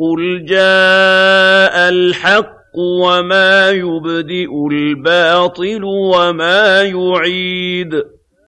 قُلْ جَاءَ الْحَقُّ وَمَا يُبْدِئُ الْبَاطِلُ وَمَا يُعِيدُ